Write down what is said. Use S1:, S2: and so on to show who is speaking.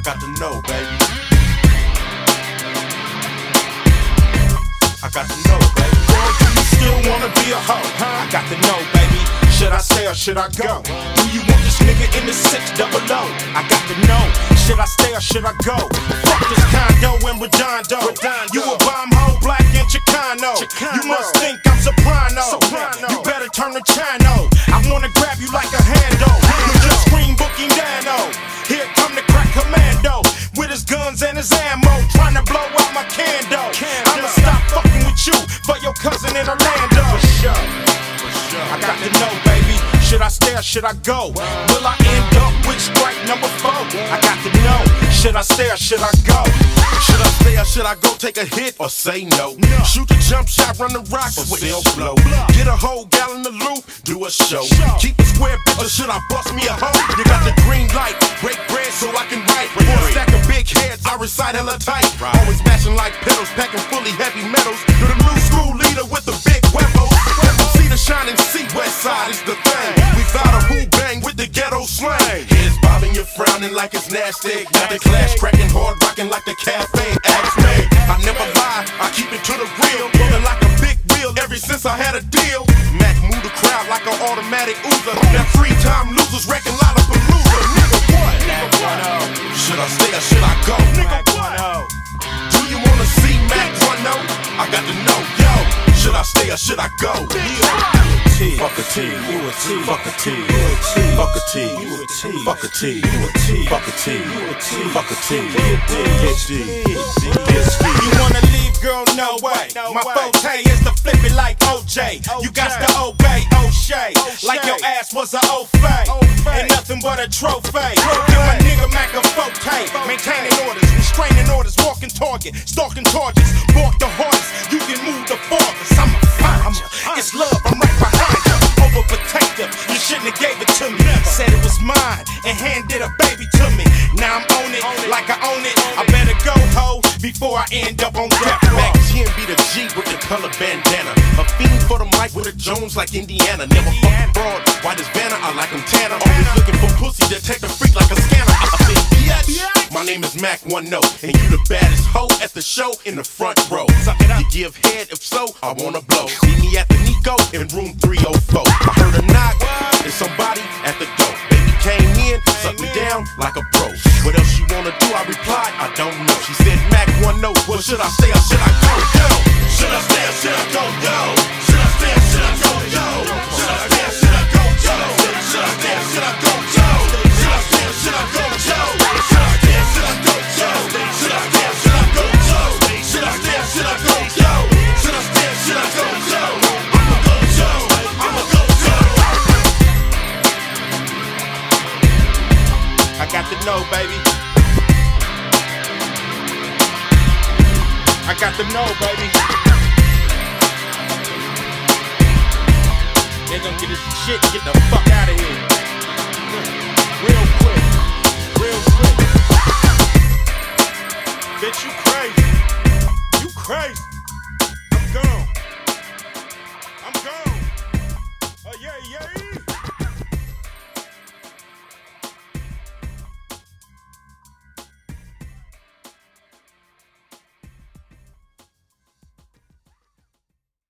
S1: got to know, baby. I got to know, baby. Girl, do you still wanna be a hoe? I got to know, baby. Should I stay or should I go? Do you want this nigga in the six double O? I got to know. Should I stay or should I go? Fuck this condo and Redondo. You a bomb hoe, black and Chicano. You must think I'm soprano. You better turn to Chino. I wanna grab you like a handle. You for your cousin in Orlando. For sure. For sure. I got to know, baby. Should I stay or should I go? Will I end up with strike number four? I got to know. Should I stay or should I go?
S2: Should I stay or should I go take a hit or say no? Shoot the jump shot, run the rock, or still blow? Get a whole gallon of loop, do a show. Keep a square or should I bust me a hoe? You got the green light, break bread so I can write. A stack of big heads, I recite hella tight. Always smashing like pedals, packing fully heavy metals. Bobbing, like it's nasty. Got the clash cracking, hard rocking like the cafe. Ask me, I never lie, I keep it to the real. Rolling like a big wheel ever since I had a deal. Mack move the crowd like an automatic Uber. That three time losers wrecking Lollapalooza. Nigga, what? Should I stay or should I go? Nigga, what? Do you wanna see Mack 1 I got to know, yo. Should I stay or should I go? Fuck a T.
S1: You a T.
S2: Fuck a T.
S1: You a T.
S2: Fuck a T.
S1: You a T.
S2: Fuck a T.
S1: You a T.
S2: Fuck a T.
S1: You a T.
S2: Fuck a T.
S1: You wanna leave, girl? No way. My forte is to flip it like OJ. You got to obey O'Shea. Like your ass was a O'Fay. Ain't nothing but a trophy. Give my nigga Mack a forte. Maintaining orders, restraining orders, walking target, stalking charges. Walk the and handed a baby to me. Now I'm on it like I own it. I better go ho before I end up on death row.
S2: 10 be the G with the color bandana. A fiend for the mic with a Jones like Indiana. Never fucking broad, white as banner, I like like 'em tanner. Always looking for pussy, detect a Mack One Note, and you the baddest hoe at the show in the front row. Suck it up, You give head, if so, I wanna blow. See me at the Nico in room 304. I heard a knock, there's somebody at the door. Baby came in, sucked me down like a pro. What else you wanna do? I replied, I don't know. She said, Mack One Note, what should I say? or should I go? Should I stay should I
S1: to know, baby. I got to know, baby. They gonna get this shit, get the fuck out of here. Quick. Real